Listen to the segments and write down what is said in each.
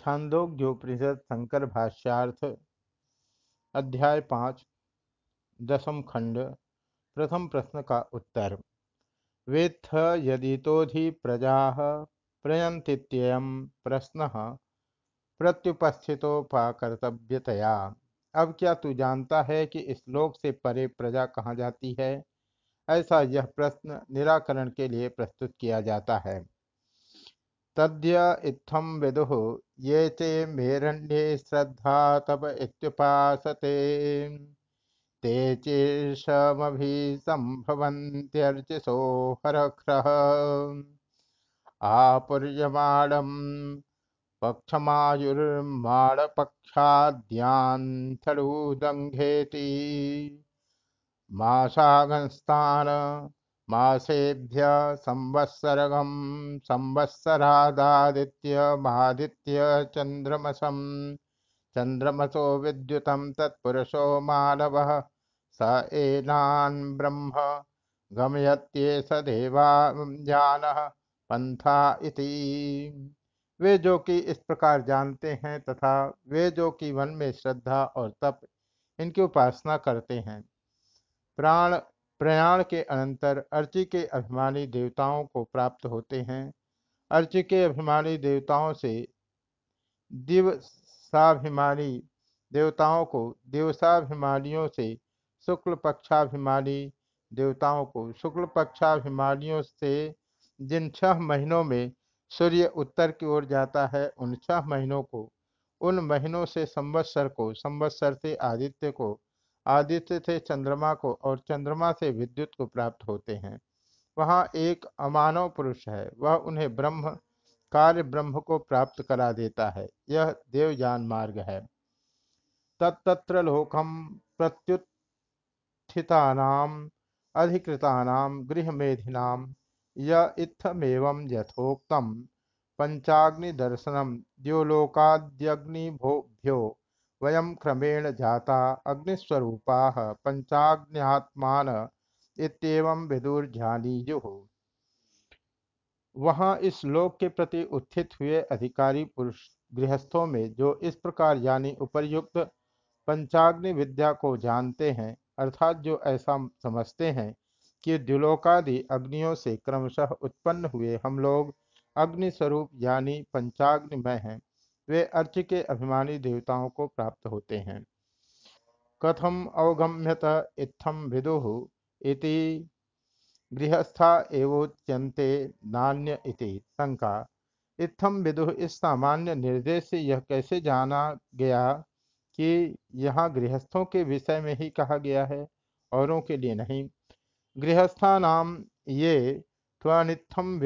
छांदोग्योपनिषद शंकर भाष्यार्थ अध्याय पाँच, दसम खंड, प्रथम प्रश्न का उत्तर। वेत्थ यदितोधि प्रजा प्रयंतीयम प्रश्न प्रत्युपस्थितोपाकर्तव्यतया। अब क्या तू जानता है कि इस लोक से परे प्रजा कहाँ जाती है? ऐसा यह प्रश्न निराकरण के लिए प्रस्तुत किया जाता है। तद्य इत्थम विदुः, ये चे मेरण्ये श्रद्धा तप इत्युपासते। ते चेषमभिसम्भवन्त्यर्चिसो हरख्रः आपुर्यमाणम् पक्षमायुर्माणपक्षाद्यान्थडूदङ्घेति मासागस्तान मासेभ्य संवत्सरगम संवत्सरादादित्यमादित्य चंद्रमसम चंद्रमसो। विद्युत तत्पुरुषो मानव स एनान् ब्रह्म गमयत्ये स देवान पंथा इति। वे जो कि इस प्रकार जानते हैं तथा वे जो कि वन में श्रद्धा और तप इनकी उपासना करते हैं। प्राण प्रयाण के अनंतर अर्ची के अभिमानी देवताओं को प्राप्त होते हैं। अर्ची के अभिमानी देवताओं से दिवसाभिमानी देवताओं को, दिवसाभिमानियों से शुक्ल पक्षाभिमानी देवताओं को, शुक्ल पक्षाभिमानियों से जिन छह महीनों में सूर्य उत्तर की ओर जाता है, उन छह महीनों को, उन महीनों से संवत्सर को, संवत्सर से आदित्य को आदित्य से चंद्रमा को और चंद्रमा से विद्युत को प्राप्त होते हैं। वहाँ एक अमानव पुरुष है। वह उन्हें ब्रह्म, कार्य ब्रह्म को प्राप्त करा देता है। यह देवजान मार्ग है। तत्र लोकम प्रत्युत्थितानाम अधिकृतानाम गृहमेधिनाम य इत्थमेवं यथोक्तम पंचाग्नि दर्शनम द्योलोकाद्यग्निभ्यो वयम क्रमेण जाता अग्निस्वरूपा पंचाग्निहात्मान इतम विदुर्जानीजु वहाँ इस लोक के प्रति उत्थित हुए अधिकारी पुरुष गृहस्थों में जो इस प्रकार यानी उपरयुक्त पंचाग्नि विद्या को जानते हैं, अर्थात जो ऐसा समझते हैं कि द्युलोकादि अग्नियों से क्रमशः उत्पन्न हुए हम लोग अग्नि स्वरूप यानी पंचाग्निमय हैं। वे अर्च के अभिमानी देवताओं को प्राप्त होते हैं। कथम अवगम्यत इत्थम विदु इति गृहस्था एवोच्यंते नान्य इति शंका। इत्थम विदु इस सामान्य निर्देश से यह कैसे जाना गया कि यहाँ गृहस्थों के विषय में ही कहा गया है, औरों के लिए नहीं। गृहस्था नाम ये त्वनित्थम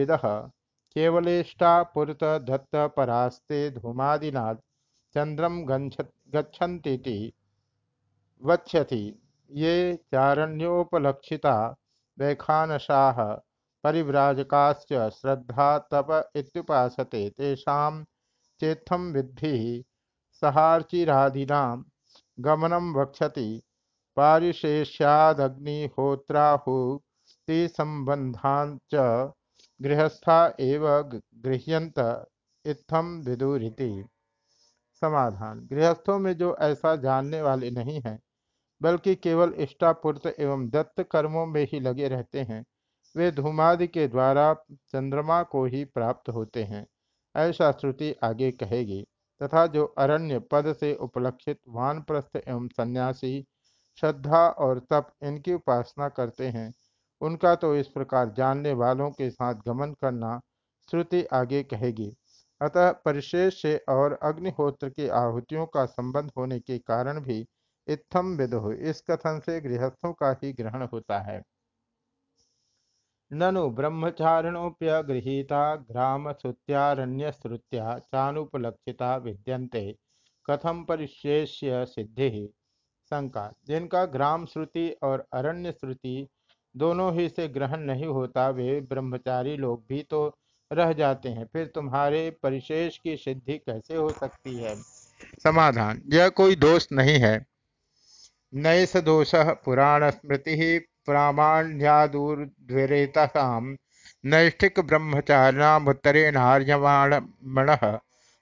विद केवलेष्टापुरत दत्त परास्ते धूमादिना चंद्रम गच्छन्ति वक्ष्यति। ये चारण्योपलक्षिता वैखानशाः परिव्राजकाश्च श्रद्धा तप इत्युपासते। तेषां चेत्थं विद्भिः सहार्चिरादीनां गमनं वक्षति पारिशेष्यादग्निहोत्राहुतिसम्बन्धाञ्च गृहस्था एव गृह्यंत इत्थम विदुरीति। समाधान। गृहस्थों में जो ऐसा जानने वाले नहीं हैं, बल्कि केवल इष्टापूर्त एवं दत्त कर्मों में ही लगे रहते हैं, वे धूमादि के द्वारा चंद्रमा को ही प्राप्त होते हैं, ऐसा श्रुति आगे कहेगी। तथा जो अरण्य पद से उपलक्षित वानप्रस्थ एवं सन्यासी, श्रद्धा और तप इनकी उपासना करते हैं उनका तो इस प्रकार जानने वालों के साथ गमन करना श्रुति आगे कहेगी। अतः परिशेष से और अग्निहोत्र की आहुतियों का संबंध होने के कारण भी इत्थम विदो। इस कथन से गृहस्थों का ही ग्रहण होता है। ननु ब्रह्मचारिणोप्य गृहीता ग्राम श्रुत्यारण्य श्रुत्या चानुपलक्षिता विद्यन्ते। कथम परिशेष्य सिद्धि? शंका। जिनका ग्राम श्रुति और अरण्य श्रुति दोनों ही से ग्रहण नहीं होता, वे ब्रह्मचारी लोग भी तो रह जाते हैं। फिर तुम्हारे परिशेष की सिद्धि कैसे हो सकती है? समाधान, यह कोई दोष नहीं है। नैस दोष पुराण स्मृति प्रामाण्यादूर्वेरेताम नैष्ठिक ब्रह्मचारिणामुत्तरेणार्यमाण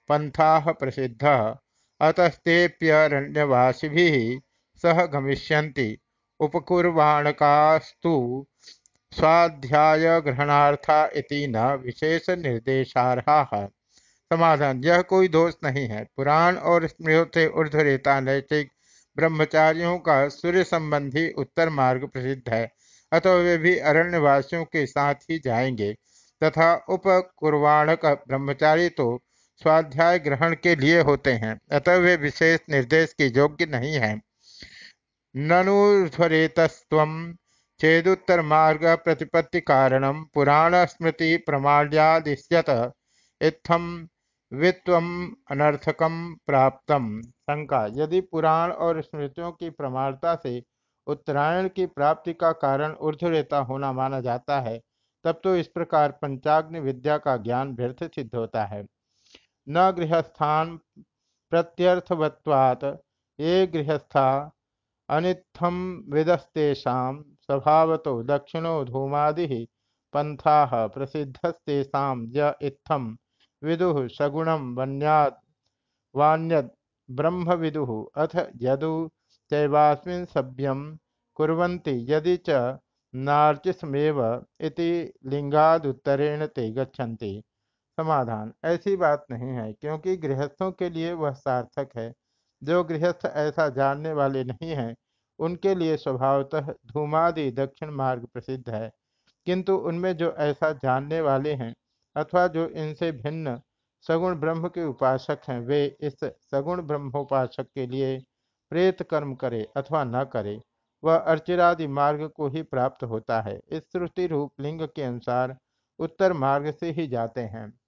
पंथा प्रसिद्ध। अतस्तेप्यरण्यवासी सह गमिष्यन्ति। उपकुर्वाणकास्तु स्वाध्याय ग्रहणार्था इति न विशेष निर्देशारहा है समाधान, यह कोई दोष नहीं है। पुराण और स्मृत से ऊर्धरेता नैतिक ब्रह्मचारियों का सूर्य संबंधी उत्तर मार्ग प्रसिद्ध है। अतः वे भी अरण्यवासियों के साथ ही जाएँगे। तथा उपकुर्वाणक ब्रह्मचारी तो स्वाध्याय ग्रहण के लिए होते हैं। अतः वे विशेष निर्देश के योग्य नहीं है। ननुध्वरेतस्व चेदुत्तर मार्ग प्रतिपत्ति कारण पुराण स्मृति प्रमाण्यादिश्यत इत्थम वित्वम अनर्थकम प्राप्तम शंका, यदि पुराण और स्मृतियों की प्रमाणता से उत्तरायण की प्राप्ति का कारण ऊर्धरेता होना माना जाता है, तब तो इस प्रकार पंचाग्नि विद्या का ज्ञान व्यर्थ सिद्ध होता है। न गृहस्थान प्रत्यर्थवत्वात्, ये गृहस्था अनित्थम विदस्तेषा स्वभावतो दक्षिणो धूमादि पंथा प्रसिद्धस्तेषा य इत्थम विदु सगुणम वन्याद वान्यद ब्रह्म विदु अथ यदु चैवास्मिन् सभ्यम कुर्वन्ति यदि च नार्चिसमेव इति लिंगादुत्तरेण ते गच्छन्ति। समाधान। ऐसी बात नहीं है, क्योंकि गृहस्थों के लिए वह सार्थक है। जो गृहस्थ ऐसा जानने वाले नहीं हैं उनके लिए स्वभावतः धूमादि दक्षिण मार्ग प्रसिद्ध है। किंतु उनमें जो ऐसा जानने वाले हैं अथवा जो इनसे भिन्न सगुण ब्रह्म के उपासक हैं, वे इस सगुण ब्रह्मोपासक के लिए प्रेत कर्म करे अथवा न करे, वह अर्चिरादि मार्ग को ही प्राप्त होता है। इस श्रुति रूप लिंग के अनुसार उत्तर मार्ग से ही जाते हैं।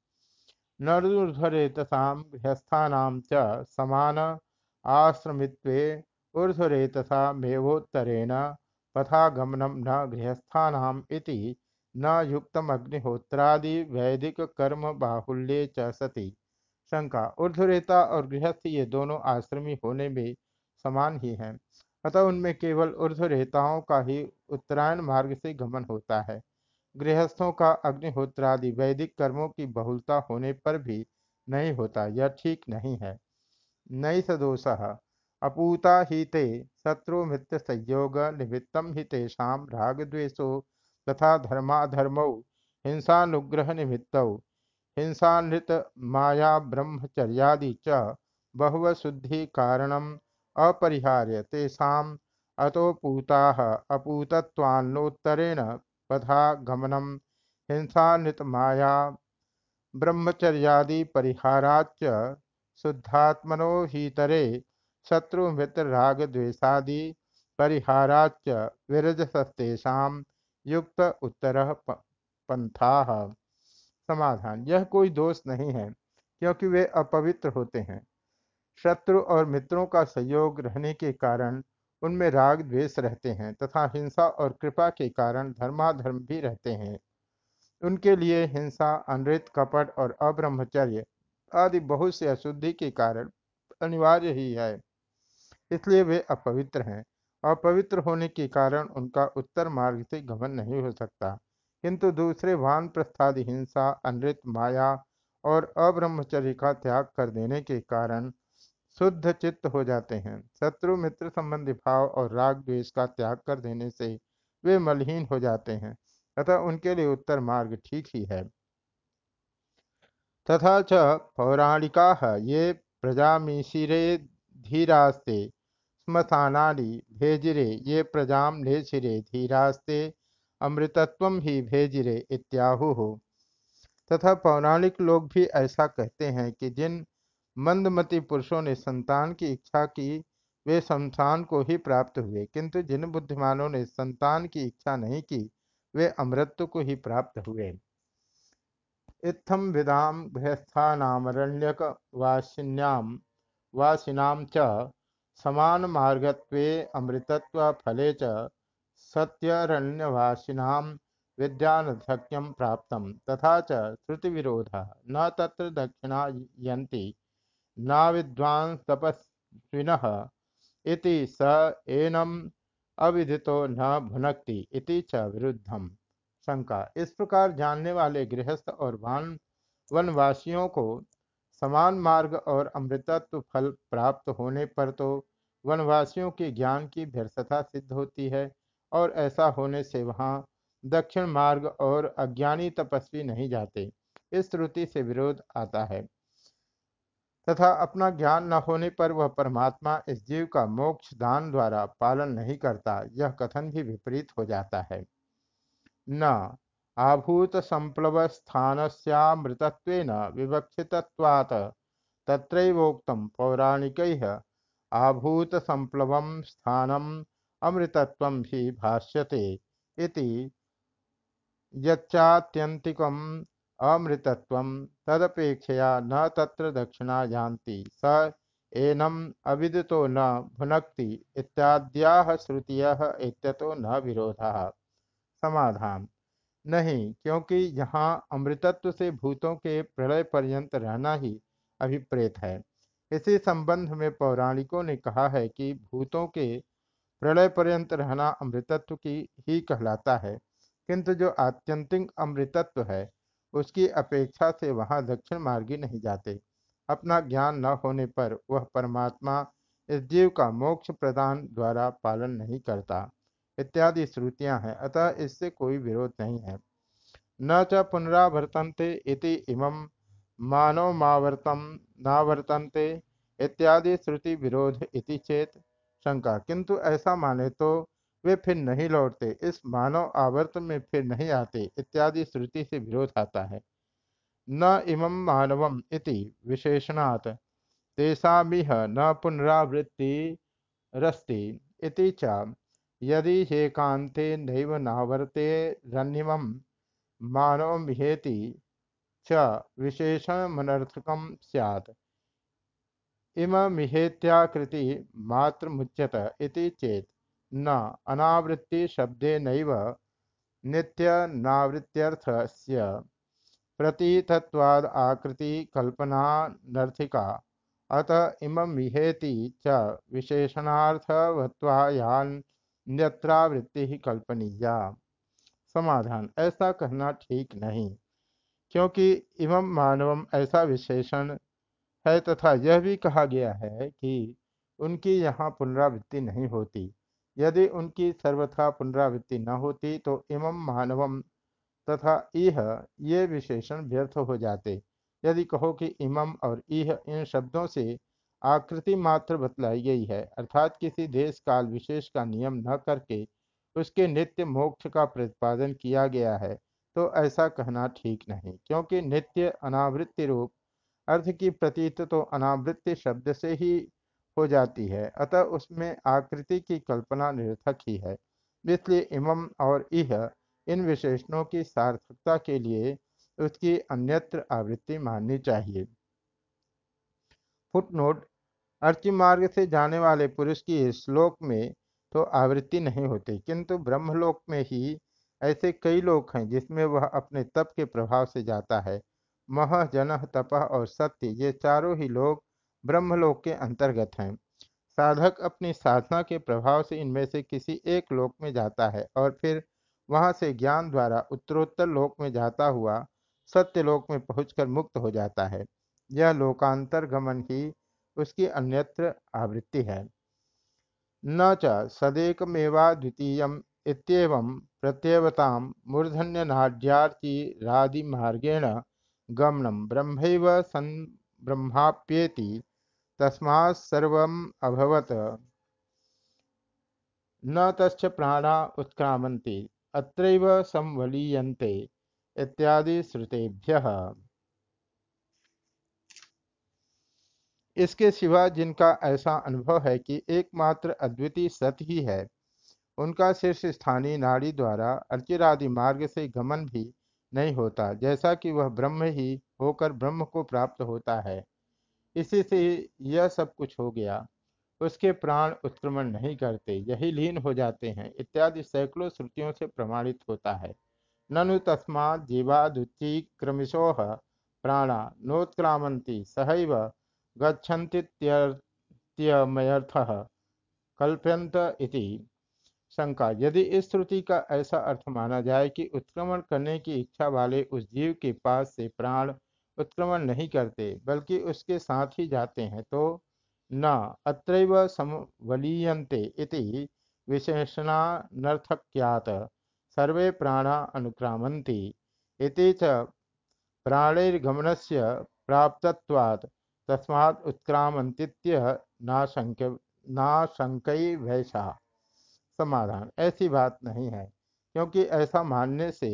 नर्धरेतसाम गृहस्थानाम च समान आश्रमित्वे ऊर्धरेतसा मेवोत्तरेण पथागमनम न गृहस्थानाम इति न युक्तम अग्निहोत्रादि वैदिक कर्म बाहुल्य च सती। शंका ऊर्धरेता और गृहस्थ ये दोनों आश्रमी होने में समान ही हैं। अतः उनमें केवल ऊर्धरेताओं का ही उत्तरायण मार्ग से गमन होता है। गृहस्थों का अग्निहोत्रादि वैदिक कर्मों की बहुलता होने पर भी नहीं होता, यह ठीक नहीं है। नई सदोष अपूता ही ते शत्रु मित्र संयोग निमित्तम ही तेषा राग द्वेषो तथा धर्माधर्मौ माया ब्रह्मचर्यादि च बहुव शुद्धि कारणम अपरिहार्य तेषाम अतोपूता अपूतत्वान्नोत्तरेण पथा हिंसानृत माया ब्रह्मचर्यादि परिहाराच शुद्धात्मनो हीतरे शत्रुमित्र राग द्वेषादि परिहाराच विरजसस्तेषा युक्त उत्तर पंथा। समाधान, यह कोई दोष नहीं है, क्योंकि वे अपवित्र होते हैं। शत्रु और मित्रों का सहयोग रहने के कारण उनमें राग द्वेष रहते हैं, तथा हिंसा और कृपा के कारण धर्माधर्म भी रहते हैं। उनके लिए हिंसा, अनृत, कपट और अब्रह्मचर्य आदि बहुत से अशुद्धि के कारण अनिवार्य ही है। इसलिए वे अपवित्र हैं। अपवित्र होने के कारण उनका उत्तर मार्ग से गमन नहीं हो सकता। किंतु दूसरे वान प्रस्थादि हिंसा, अनृत माया और अब्रह्मचर्य का त्याग कर देने के कारण शुद्ध चित्त हो जाते हैं। शत्रु मित्र संबंधी भाव और राग द्वेष का त्याग कर देने से वे मलहीन हो जाते हैं। तथा उनके लिए उत्तर मार्ग ठीक ही है। तथा च पौराणिका ये प्रजामीशिरे धीरास्ते स्मशानानि भेजिरे, ये प्रजाम लेशिरे धीरास्ते अमृतत्व ही भेजिरे इत्याहु। तथा पौराणिक लोग भी ऐसा कहते हैं कि जिन मंदमती पुरुषों ने संतान की इच्छा की, वे संतान को ही प्राप्त हुए, किंतु जिन बुद्धिमानों ने संतान की इच्छा नहीं की, वे अमृत को ही प्राप्त हुए। इत्थम विदाम गृहस्थानामरण्यक वासिन्याम वासिनाम च समान मार्गत्वे अमृतत्व फले च सत्यरण्यवासिनां विद्यानधक्यं प्राप्तं, तथा च श्रुतिविरोधः न तत्र दक्षिणा यन्ति न विद्वांस्तपस्विनः इति स एनम अविदितो न भुनक्ति इति च विरुद्धम शंका इस प्रकार जानने वाले गृहस्थ और वान, वनवासियों को समान मार्ग और अमृतत्व फल प्राप्त होने पर तो वनवासियों के ज्ञान की व्यर्थता सिद्ध होती है, और ऐसा होने से वहाँ दक्षिण मार्ग और अज्ञानी तपस्वी नहीं जाते। इस श्रुति से विरोध आता है। तथा अपना ज्ञान न होने पर वह परमात्मा इस जीव का मोक्ष दान द्वारा पालन नहीं करता, यह कथन भी विपरीत हो जाता है। न आभूत संप्लव स्थानस्यामृतत्वेन विवक्षितत्वात् तत्रैवोक्तं पौराणिकैः आभूत संप्लव स्थानम अमृतत्व भी भाष्यते इति अमृतत्व तदपेक्षया न तत्र दक्षिणा जानती स एनम अविदतो न भुनक्ति इत्याद्याः श्रुतियः इत्यतो न विरोधः समाधान। नहीं, क्योंकि यहाँ अमृतत्व से भूतों के प्रलय पर्यंत रहना ही अभिप्रेत है। इसी संबंध में पौराणिकों ने कहा है कि भूतों के प्रलय पर्यंत रहना अमृतत्व की ही कहलाता है, किंतु जो आत्यंतिक अमृतत्व है, उसकी अपेक्षा से वहाँ दक्षिण मार्गी नहीं जाते। अपना ज्ञान न होने पर वह परमात्मा इस जीव का मोक्ष प्रदान द्वारा पालन नहीं करता। इत्यादि श्रुतियाँ हैं। अतः इससे कोई विरोध नहीं है। न च पुनरावर्तनते इति इमं मानव मावर्तम नावर्तनते इत्यादि श्रुति विरोध इति चेत शंका। किंतु ऐसा माने तो वे फिर नहीं लौटते। इस मानव आवर्त में फिर नहीं आते, इत्यादि श्रुति से विरोध आता है। न इमं मानवम इति विशेषणात् तेषामिह न पुनरावृत्ति रस्ति इति च यदि हेकांते नैव नावर्ते रन्निमं मानवमिहेति च विशेषणमनर्थकं स्यात्। इममिहेत्याकृति मात्रमुच्यत इति चेत् न अनावृत्ति शब्दे नैव नित्यनावृत्त्यर्थस्य प्रतीतत्वाद आकृति कल्पनानर्थिका। अत इमेति च विशेषणार्थवत्वायान्यत्रावृत्ति कल्पनीया। समाधान, ऐसा कहना ठीक नहीं, क्योंकि इमं मानवम ऐसा विशेषण है तथा यह भी कहा गया है कि उनकी यहाँ पुनरावृत्ति नहीं होती। यदि उनकी सर्वथा पुनरावृत्ति न होती तो इमं मानवम तथा इह, ये विशेषण व्यर्थ हो जाते। यदि कहो कि इमम और इह इन शब्दों से आकृति मात्र बतलाई गई है, अर्थात किसी देश काल विशेष का नियम न करके उसके नित्य मोक्ष का प्रतिपादन किया गया है तो ऐसा कहना ठीक नहीं, क्योंकि नित्य अनावृत्ति रूप, अर्थ की प्रतीत तो अनावृत्ति शब्द से ही हो जाती है, अतः उसमें आकृति की कल्पना निरर्थक ही है। इसलिए इमम और इह, इन विशेषणों की सार्थकता के लिए उसकी अन्यत्र आवृत्ति माननी चाहिए। फुटनोट अर्ची मार्ग से जाने वाले पुरुष की श्लोक में तो आवृत्ति नहीं होती। किंतु ब्रह्मलोक में ही ऐसे कई लोग हैं जिसमें वह अपने तप के प्रभाव से जाता है। मह, जन, तप और सत्य, ये चारों ही लोग ब्रह्मलोक के अंतर्गत हैं। साधक अपनी साधना के प्रभाव से इनमें से किसी एक लोक में जाता है और फिर वहाँ से ज्ञान द्वारा उत्तरोत्तर लोक में जाता हुआ सत्य लोक में पहुंचकर मुक्त हो जाता है। यह लोकांतर गमन ही उसकी अन्यत्र आवृत्ति है। न च सदेकमेवा द्वितीय प्रत्यवता मूर्धन्यनाड्यार्चिरादिमार्गेण गमनम ब्रह्मैव सन् ब्रह्माप्येति तस्मात्सर्वमभवत् न तस् प्राणा उत्क्रामन्ति, अत्रैव संवलीयन्ते इत्यादि श्रुतेभ्य। इसके सिवा जिनका ऐसा अनुभव है कि एकमात्र अद्वितीय सत्य ही है, उनका शीर्ष स्थानीय नाड़ी द्वारा अर्चिरादि मार्ग से गमन भी नहीं होता, जैसा कि वह ब्रह्म ही होकर ब्रह्म को प्राप्त होता है। इसी से यह सब कुछ हो गया। उसके प्राण उत्क्रमण नहीं करते, यही लीन हो जाते हैं, इत्यादि सैकड़ों श्रुतियों से प्रमाणित होता है। ननु तस्मा जीवादुच्ची क्रमिशोह प्राणा नोत्क्रामंती सहैव गच्छन्तीत्यमयर्थ कल्प्यंत इति शंका। यदि इस श्रुति का ऐसा अर्थ माना जाए कि उत्क्रमण करने की इच्छा वाले उस जीव के पास से प्राण उत्क्रमण नहीं करते, बल्कि उसके साथ ही जाते हैं तो न, अत्रैव समवलीयन्ते इति विशेषणानर्थक्यात्। सर्वे प्राणा अनुक्रामन्ति। इति च प्राणैर्गमनस्य प्राप्तत्वात्। तस्मात् उत्क्रामन्तीत्य नाशंक्य वैसा समाधान। ऐसी बात नहीं है, क्योंकि ऐसा मानने से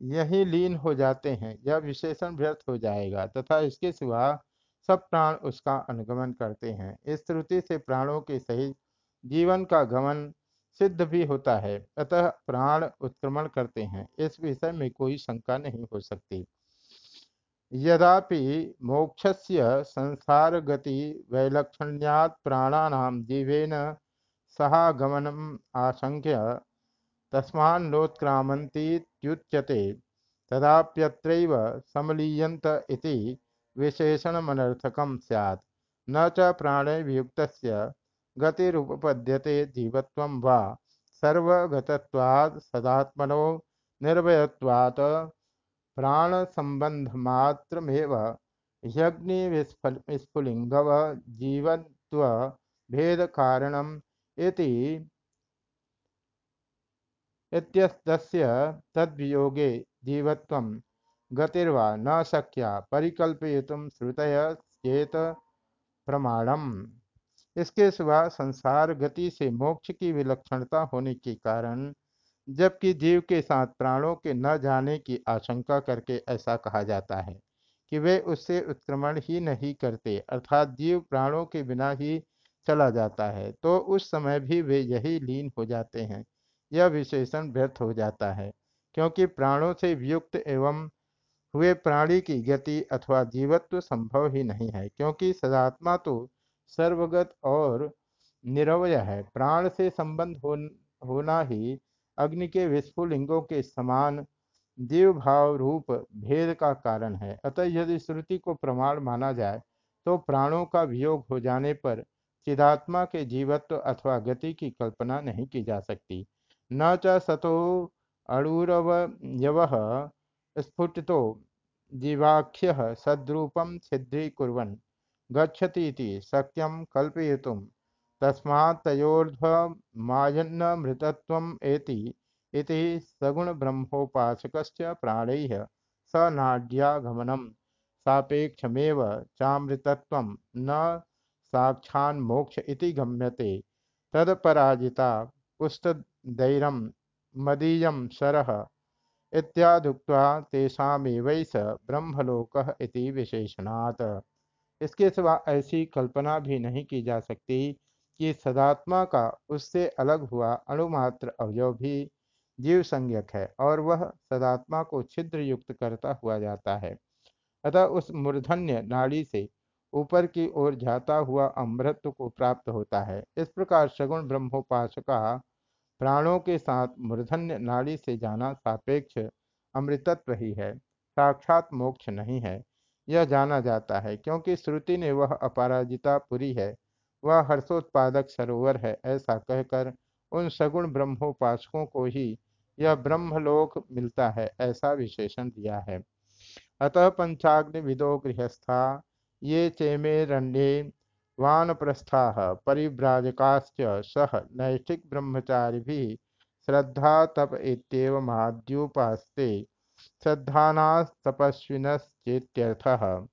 यही लीन हो जाते हैं यह विशेषण व्यर्थ हो जाएगा, तथा इसके सिवा सब प्राण उसका अनुगमन करते हैं। इस श्रुति से प्राणों के सहित जीवन का गमन सिद्ध भी होता है, अतः प्राण उत्क्रमण करते हैं। इस विषय में कोई शंका नहीं हो सकती। यदापि मोक्षस्य संसार गति वैलक्षण्यात् प्राणानाम जीवेन सहागमनम आशंक्य तस्मान्नोत्क्रामन्तीत्युच्यते तदाप्यत्रैव समलीयन्त इति विशेषणमनर्थकं स्यात्। न च प्राणैर्युक्तस्य गतिरुपपद्यते जीवत्वं वा सर्वगतत्वात् सदात्मनो निर्भयत्वात् प्राणसम्बन्धमात्रमेव ह्यग्निविस्फुलिङ्गव जीवत्व भेदकारणम् इति इत्यस्तस्य तद्वियोगे जीवत्वं गतिर्वा न शक्या परिकल्पयितुं श्रुतय चेत प्रमाणम। इसके सिवा संसार गति से मोक्ष की विलक्षणता होने के कारण जबकि जीव के साथ प्राणों के न जाने की आशंका करके ऐसा कहा जाता है कि वे उससे उत्क्रमण ही नहीं करते अर्थात जीव प्राणों के बिना ही चला जाता है। तो उस समय भी वे यही लीन हो जाते हैं यह विशेषण व्यर्थ हो जाता है क्योंकि प्राणों से वियुक्त एवं हुए प्राणी की गति अथवा जीवत्व संभव ही नहीं है क्योंकि सदात्मा तो सर्वगत और निरवय है। प्राण से संबंध हो, होना ही अग्नि के विस्फुलिंगों के समान जीव भाव रूप भेद का कारण है। अतः यदि श्रुति को प्रमाण माना जाए तो प्राणों का वियोग हो जाने पर चिदात्मा के जीवत्व अथवा गति की कल्पना नहीं की जा सकती। न च सतो अणुरवयव स्फुटितो जीवाख्य सद्रूपम छिद्रीकुर्वन् गच्छति शक्यं कल्पयितुं तस्मात्तयोर्ध्वमायन्नमृतत्वम् एति। इति प्राणैः स नाड्यागमनं सापेक्षमेव चामृतत्वं न साक्षान्मोक्ष इति गम्यते। तदपराजिता पुस्तदैरं मदीयं शरः इत्यादुक्त्वा तेषामेवैस ब्रह्मलोकः इति विशेषणात्। इसके सिवा ऐसी कल्पना भी नहीं की जा सकती। कि सदात्मा का उससे अलग हुआ अणुमात्र अवयव भी जीव संज्ञक है और वह सदात्मा को छिद्र युक्त करता हुआ जाता है। अतः उस मूर्धन्य नाड़ी से ऊपर की ओर जाता हुआ अमृत को प्राप्त होता है। इस प्रकार सगुण ब्रह्मोपासका प्राणों के साथ मूर्धन्य नाड़ी से जाना सापेक्ष अमृतत्व ही है। साक्षात मोक्ष नहीं है। यह जाना जाता है, क्योंकि श्रुति ने वह अपराजिता पुरी है। वह हर्षोत्पादक सरोवर है, ऐसा कहकर उन सगुण ब्रह्मोपासकों को ही यह ब्रह्मलोक मिलता है, ऐसा विशेषण दिया है। अतः पंचाग्नि विदो गृहस्था, ये चेमेरण्ये वानप्रस्था, परिव्राजकाश्च सह नैष्ठिक ब्रह्मचारी भी श्रद्धा तप इतमाद्युपास्ते श्रद्धाना तपस्विनश्चेत्यर्थः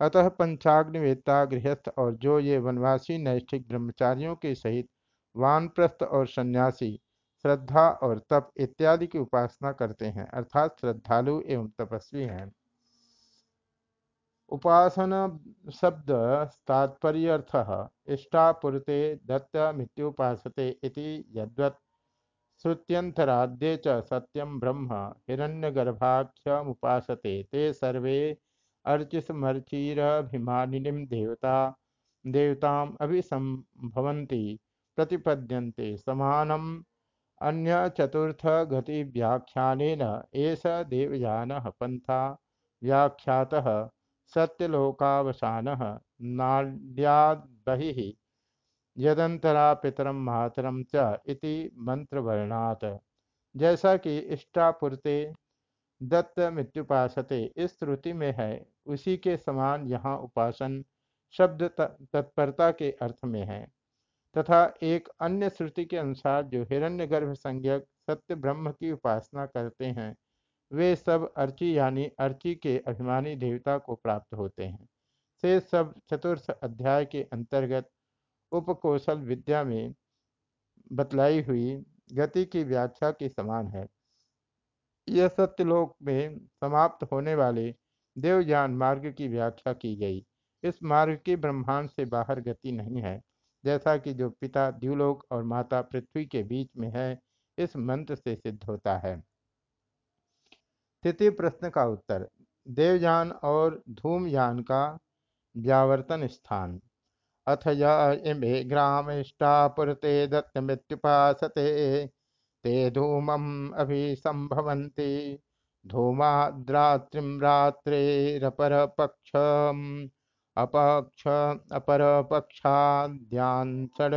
अतः पंचाग्निवेता गृहस्थ और जो ये वनवासी, नैष्ठिक ब्रह्मचारियों के सहित वानप्रस्थ और सन्यासी, श्रद्धा और तप इत्यादि की उपासना करते हैं, अर्थात श्रद्धालु एवं तपस्वी हैं। उपासना शब्द तात्पर्यर्थ, इष्टापुरते दत्तमित्युपासते इति यद्वत् श्रुत्यंतराद्ये सत्यम ब्रह्म हिरण्यगर्भाख्यमुपासते, ते सर्वे अर्चिस्मर्चिरभिमानिनीं देवता, देवताम् अभिसंभवन्ति, प्रतिपद्यन्ते समानम्। अन्यचतुर्थगतिव्याख्यानेन एष देवयानः पन्था व्याख्यातः सत्यलोकावसानः नाड्याद् बहिः यदंतरा पितरम मातरम च इति मंत्रवर्णात् जैसा कि इष्टापुरते दत्त मृत्युपासते, इस श्रुति में है, उसी के समान यहाँ उपासन शब्द तत्परता के अर्थ में है। तथा एक अन्य श्रुति के अनुसार जो हिरण्यगर्भ संज्ञक सत्य ब्रह्म की उपासना करते हैं, वे सब अर्ची यानी अर्ची के अभिमानी देवता को प्राप्त होते हैं। से सब चतुर्थ अध्याय के अंतर्गत उपकौशल विद्या में बतलाई हुई गति की व्याख्या के समान है। यह सत्यलोक में समाप्त होने वाले देवयान मार्ग की व्याख्या की गई। इस मार्ग की ब्रह्मांड से बाहर गति नहीं है, जैसा कि जो पिता द्यूलोक और माता पृथ्वी के बीच में है, इस मंत्र से सिद्ध होता है। तृतीय प्रश्न का उत्तर, देवयान और धूमयान का व्यावर्तन स्थान। अथ इमे ग्रामिष्टापुरते दत्त मृत्युपासते ते धूमम अभिसंभवन्ति धूमाद्रात्रिं रात्रेरपर पक्ष अपक्ष अपर पक्षाद्यांसड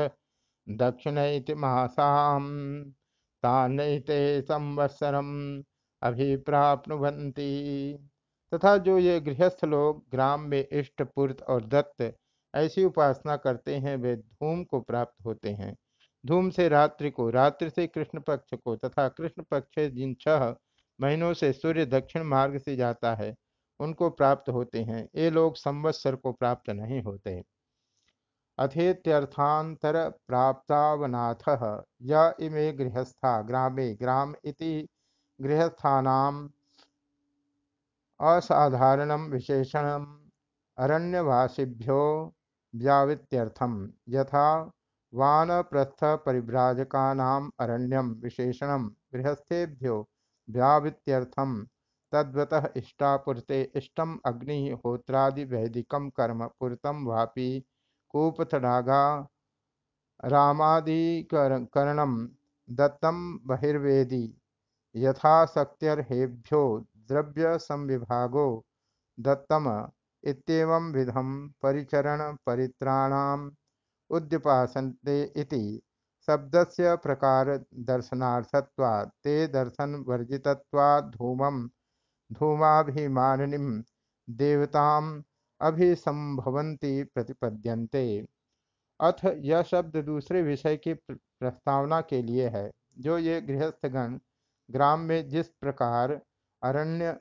दक्षिण मासां तानैते संवत्सरम अभिप्राप्नुवन्ति। तथा जो ये गृहस्थ लोग, ग्राम में इष्ट, पुर्त और दत्त ऐसी उपासना करते हैं, वे धूम को प्राप्त होते हैं। धूम से रात्रि को, रात्रि से कृष्ण पक्ष को तथा कृष्ण पक्ष जिन छह महीनों से सूर्य दक्षिण मार्ग से जाता है, उनको प्राप्त होते हैं। ये लोग संवत्सर को प्राप्त नहीं होते। अथेत्यर्थांतर प्राप्तावनाथ, य इमे गृहस्था ग्रामे ग्राम इति गृहस्थानाम असाधारण विशेषण अरण्यवासीभ्यो व्यावित्यर्थम। यथा वानप्रस्थ परिव्राजकानाम अरण्यम विशेषण गृहस्थेभ्यो व्यावित्यर्थम तद्वतः इष्टापुरते इष्टम अग्निहोत्रादि वैदिकम कर्म पुरतम वापि कूपथडागा रामादिकरणम दत्तम बहिर्वेदी यथाशक्त्यर्हेभ्यो द्रव्य संविभागो दत्तम इत्येवं विधम परिचरण परित्राणाम उद्यपासन्ते इति। शब्दस्य प्रकार दर्शनार्थत्वात् ते दर्शन वर्जितत्वात् धूमम धूमाभिमानिनीं देवताम अभिसंभवंती प्रतिपद्यन्ते। अथ यह शब्द दूसरे विषय की प्रस्तावना के लिए है, जो ये गृहस्थगण ग्राम में जिस प्रकार अरण्य,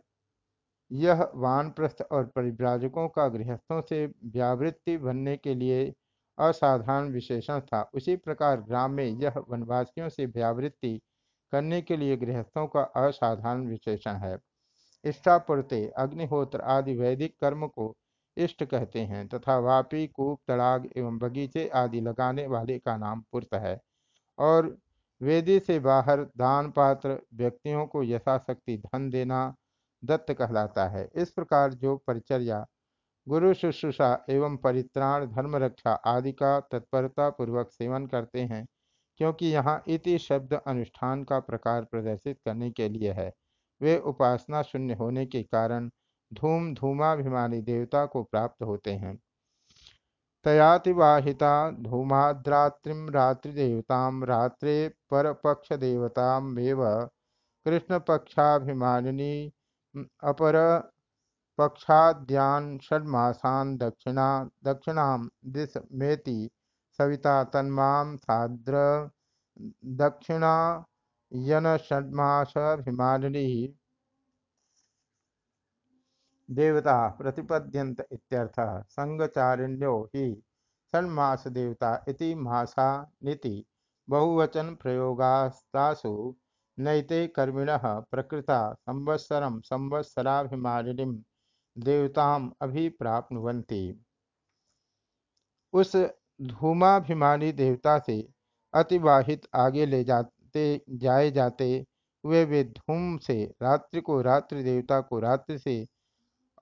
यह वानप्रस्थ और परिव्राजकों का गृहस्थों से व्यावृत्ति बनने के लिए असाधारण विशेषण था। उसी प्रकार ग्राम में यह वनवासियों से व्यावृत्ति करने के लिए गृहस्थों का असाधारण विशेषण है। इष्टापुरते, अग्निहोत्र आदि वैदिक कर्म को इष्ट कहते हैं तथा वापी, कूप, तड़ाग एवं बगीचे आदि लगाने वाले का नाम पुरत है। और वेदी से बाहर दान पात्र व्यक्तियों को यथाशक्ति धन देना दत्त कहलाता है। इस प्रकार जो परिचर्या गुरु शुश्रूषा एवं परित्राण धर्म रक्षा आदि का तत्परता पूर्वक सेवन करते हैं, क्योंकि यहाँ इति शब्द अनुष्ठान का प्रकार प्रदर्शित करने के लिए है। वे उपासना शून्य होने के कारण धूम, धूमाभिमानी देवता को प्राप्त होते हैं। तयातिवाहिता धूमाद्रात्रिम रात्रिदेवता, रात्रे परपक्ष देवतामेव कृष्ण पक्षाभिमानिनी अपर पक्षाद्यान षड्मासान दक्षिणा, दक्षिणाम दिश मेति, सविता तन्माम साद्र, दक्षिणा यन षड्मासाभिमानिनी देवता प्रतिपद्यंत इत्यर्थः, संगचारिण्यो हि षण्मास देवता इति मासा नीति, बहुवचन प्रयोगास्तासु नैते कर्मिणः प्रकृता संवत्सरं संवत्सराभिमानिनीं देवताम अभिप्राप्नुवन्ति। उस धूमाभिमानी देवता से अतिवाहित आगे ले जाते, जाए जाते हुए वे धूम से रात्रि को रात्रि देवता को रात्रि से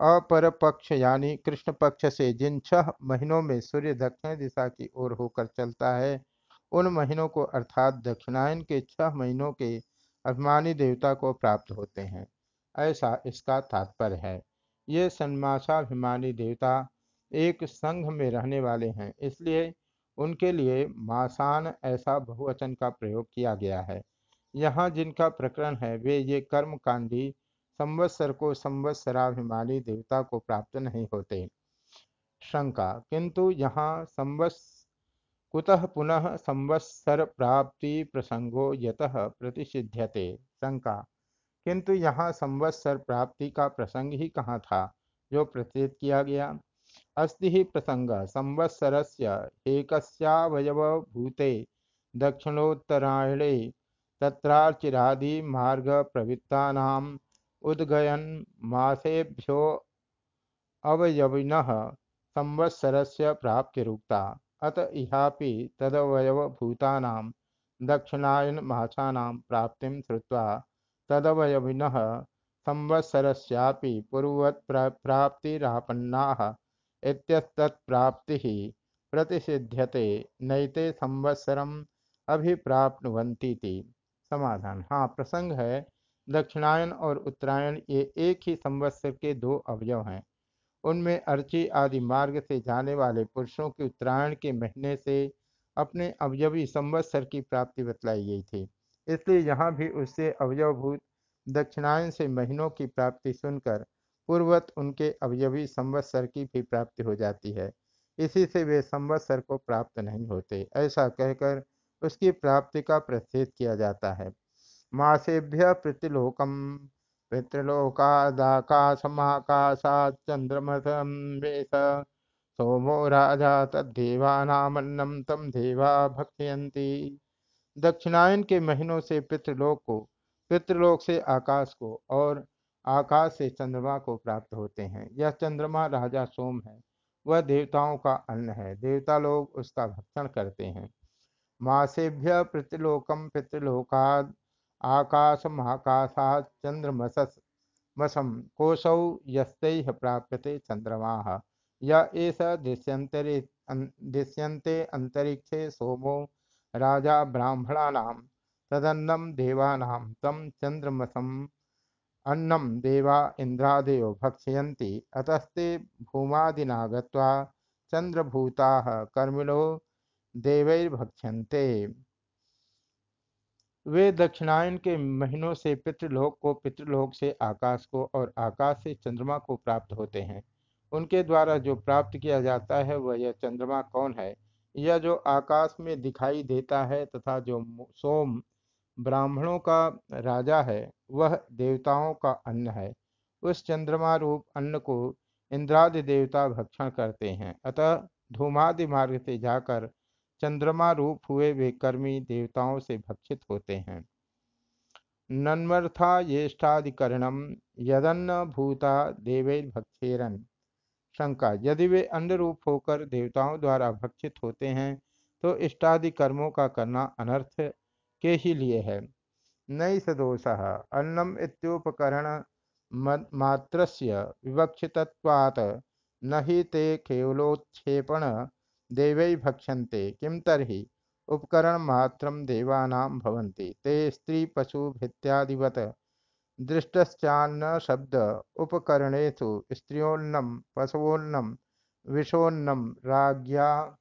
अपर पक्ष यानी कृष्ण पक्ष से जिन छह महीनों में सूर्य दक्षिण दिशा की ओर होकर चलता है, उन महीनों को अर्थात दक्षिणायन के छह महीनों के अभिमानी देवता को प्राप्त होते हैं। ऐसा इसका तात्पर्य है। ये सन्मासाभिमानी देवता एक संघ में रहने वाले हैं, इसलिए उनके लिए मासान ऐसा बहुवचन का प्रयोग किया गया है। यहाँ जिनका प्रकरण है, वे ये कर्म कांडी संवत्सर को संवत्सराभिमानी देवता को प्राप्त नहीं होते। शंका, किंतु यहाँ संवत्स, कुतः पुनः संवत्सर प्राप्ति प्रसंगो यतः प्रतिषिध्यते। शंका किंतु यहाँ संवत्सर प्राप्ति का प्रसंग ही कहाँ था, जो प्रतीत किया गया? अस्ति ही प्रसंग संवत्सर से दक्षिणोत्तरायणे तत्राचिरादि मार्ग प्रवृत्ता उद्गयन मासेभ्यो अवयविन संवत्सर से प्राप्तिरुक्ता। अत इहापि तदवयवभूतानां दक्षिणायनमासानां प्राप्तिं श्रुत्वा तदवयविनः संवत्सरस्यापि पूर्ववत्प्राप्तिरापन्नाः इत्यस्तत्प्राप्तिः प्रतिषिध्यते नैते संवत्सरम अभिप्राप्नुवन्तीति। समाधान। हाँ प्रसंग है। दक्षिणायन और उत्तरायण ये एक ही संवत्सर के दो अवयव हैं। उनमें अर्ची आदि मार्ग से जाने वाले पुरुषों की उत्तरायण के महीने से अपने अवयवी संवत्सर की प्राप्ति बतलाई गई थी। इसलिए यहाँ भी उससे अवयवभूत दक्षिणायन से महीनों की प्राप्ति सुनकर पूर्वत उनके अवयवी संवत्सर की भी प्राप्ति हो जाती है। इसी से वे संवत्सर को प्राप्त नहीं होते, ऐसा कहकर उसकी प्राप्ति का प्रसिद्ध किया जाता है। मासेभ्य प्रतिलोकम पितृलोकादाकाशमाकाशाच्चन्द्रमसंवेश सोमो राजा तद्देवानामन्नम तम देवा भक्षयती दक्षिणायन के महीनों से पितृलोक को, पितृलोक से आकाश को और आकाश से चंद्रमा को प्राप्त होते हैं। यह चंद्रमा राजा सोम है। वह देवताओं का अन्न है। देवता लोग उसका भक्षण करते हैं। मासेभ्य पितृलोकम पितृलोकाद आकाशमाकाशात् चंद्रमसम कोशौ यस्तैः प्राप्यते चंद्रमा। य एष दृश्यंतरे दृश्यन्ते अंतरिक्षे सोमो राजा ब्राह्मणानां तदन्नं देवानां तं चन्द्रमसम् अन्नं देवा इन्द्रादयो भक्षयन्ति। अतस्ते भूमादिना गत्वा चन्द्रभूताः कर्मिणो देवैर्भक्ष्यन्ते वे दक्षिणायन के महीनों से पितृलोक को पितृलोक से आकाश को और आकाश से चंद्रमा को प्राप्त होते हैं। उनके द्वारा जो प्राप्त किया जाता है वह यह चंद्रमा कौन है? यह जो आकाश में दिखाई देता है तथा जो सोम ब्राह्मणों का राजा है, वह देवताओं का अन्न है। उस चंद्रमा रूप अन्न को इंद्रादि देवता भक्षण करते हैं। अतः धूमादि मार्ग से जाकर चंद्रमा रूप हुए वे कर्मी देवताओं से भक्षित होते हैं। नन्मर्था येष्टाधिकरणम यदन्न भूता देवे देवैर्भक्षेरन शंका। यदि वे अन्न रूप होकर देवताओं द्वारा भक्षित होते हैं तो इष्टादि कर्मों का करना अनर्थ के ही लिए है। नई सदोष अन्नम इत्युपकरण मात्रस्य विवक्षितत्वात्। न ही ते केवलोत्क्षेपण देवै भक्षन्ते। किम तर्हि? उपकरणमात्रं देवानां भवन्ति। ते स्त्रीपशुभित्यादिवत् दृष्टश्चान्न शब्द उपकरणेषु स्त्रियोन्नम, पशवोन्नम, विषोन्नम, राज्ञा,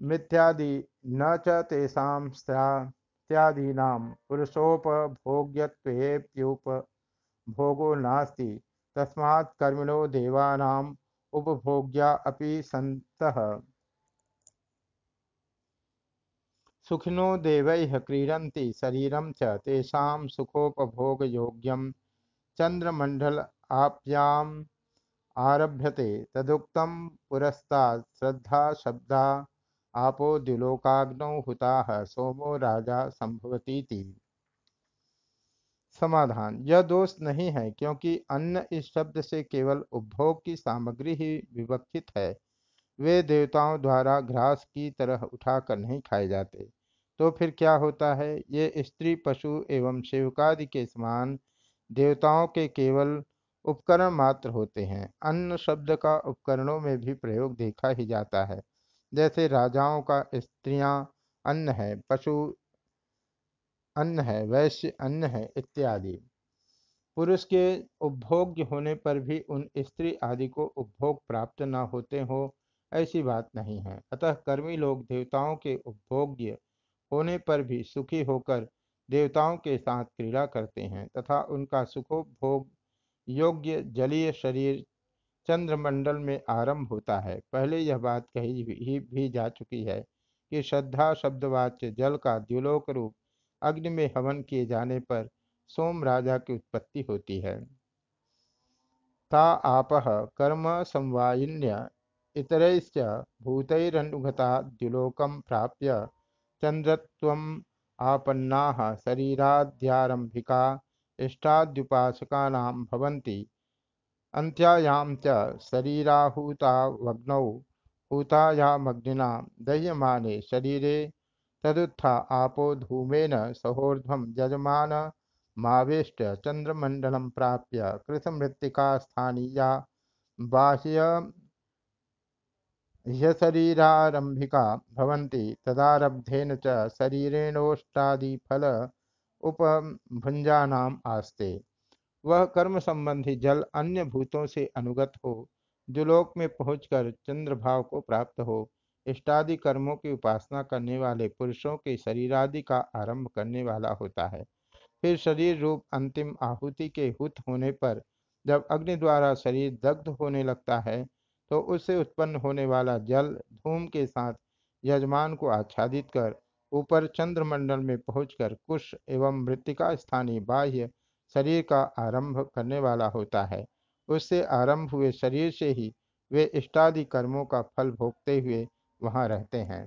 मिथ्यादि न च तेषां स्त्यादीनां पुरुषोपभोग्यत्वेऽप्युपभोगो नास्ति। तस्मात् कर्मिणो देवानां उपभोग्या अपि सन्तः। सुखिनो देवैः क्रीडन्ति शरीरं च तेषां सुखोपभोगयोग्यं। चन्द्रमण्डल आप्याम् आरभ्यते, तदुक्तं पुरस्तात् श्रद्धा शब्दा आपो द्युलोकाग्नौ हुताः, सोमो राजा संभवतीति समाधान, यह दोष नहीं है, क्योंकि अन्न इस शब्द से केवल उपभोग की सामग्री ही विवक्षित है। वे देवताओं द्वारा घ्रास की तरह उठाकर नहीं खाए जाते। तो फिर क्या होता है? ये स्त्री, पशु एवं शिवकादि के समान देवताओं के केवल उपकरण मात्र होते हैं। अन्न शब्द का उपकरणों में भी प्रयोग देखा ही जाता है। जैसे राजाओं का स्त्रियाँ अन्न है, पशु अन्न है, वैश्य अन्न है इत्यादि। पुरुष के उपभोग्य होने पर भी उन स्त्री आदि को उपभोग प्राप्त न होते हो, ऐसी बात नहीं है। अतः कर्मी लोग देवताओं के उपभोग्य होने पर भी सुखी होकर देवताओं के साथ क्रीड़ा करते हैं तथा उनका सुखोपभोग योग्य जलीय शरीर चंद्रमंडल में आरंभ होता है। पहले यह बात कही भी, भी जा चुकी है कि श्रद्धा शब्दवाच्य जल का द्युलोक रूप अग्नि में हवन किए जाने पर सोम राजा की उत्पत्ति होती है। ता आप कर्म संवायिन्य इतरैश्च भूतैरनुगता द्युलोकं प्राप्य चंद्रत्वम् आपन्नाः शरीराद्यारंभिका इष्टाद्युपासकानां भवन्ति। अन्त्यायां च शरीराहुतावग्नौ हुतायामग्निना दह्यमाने शरीरे तदुत्था आपो धूमेन सहोर्ध्वं यजमानमावेष्ट चन्द्रमण्डलं प्राप्य कृतमृत्तिकास्थानीया बाह्य ह्यशरीरारम्भिका भवन्ति, तदारब्धेन च शरीरेणोष्टादिफल उपभुञ्जानाम् आस्ते। वह कर्म संबंधी जल अन्य भूतों से अनुगत हो दुलोक में पहुंचकर चंद्रभाव को प्राप्त हो, इष्टादि कर्मों की उपासना करने वाले पुरुषों के शरीरादि का आरंभ करने वाला होता है। फिर शरीर रूप अंतिम आहुति के हुत होने पर, जब अग्नि द्वारा शरीर दग्ध होने लगता है तो उससे उत्पन्न होने वाला जल धूम के साथ यजमान को आच्छादित कर ऊपर चंद्रमंडल में पहुंचकर कुश एवं मृतिका स्थानीय बाह्य शरीर का आरंभ करने वाला होता है। उससे आरंभ हुए शरीर से ही वे इष्टादि कर्मों का फल भोगते हुए वहाँ रहते हैं।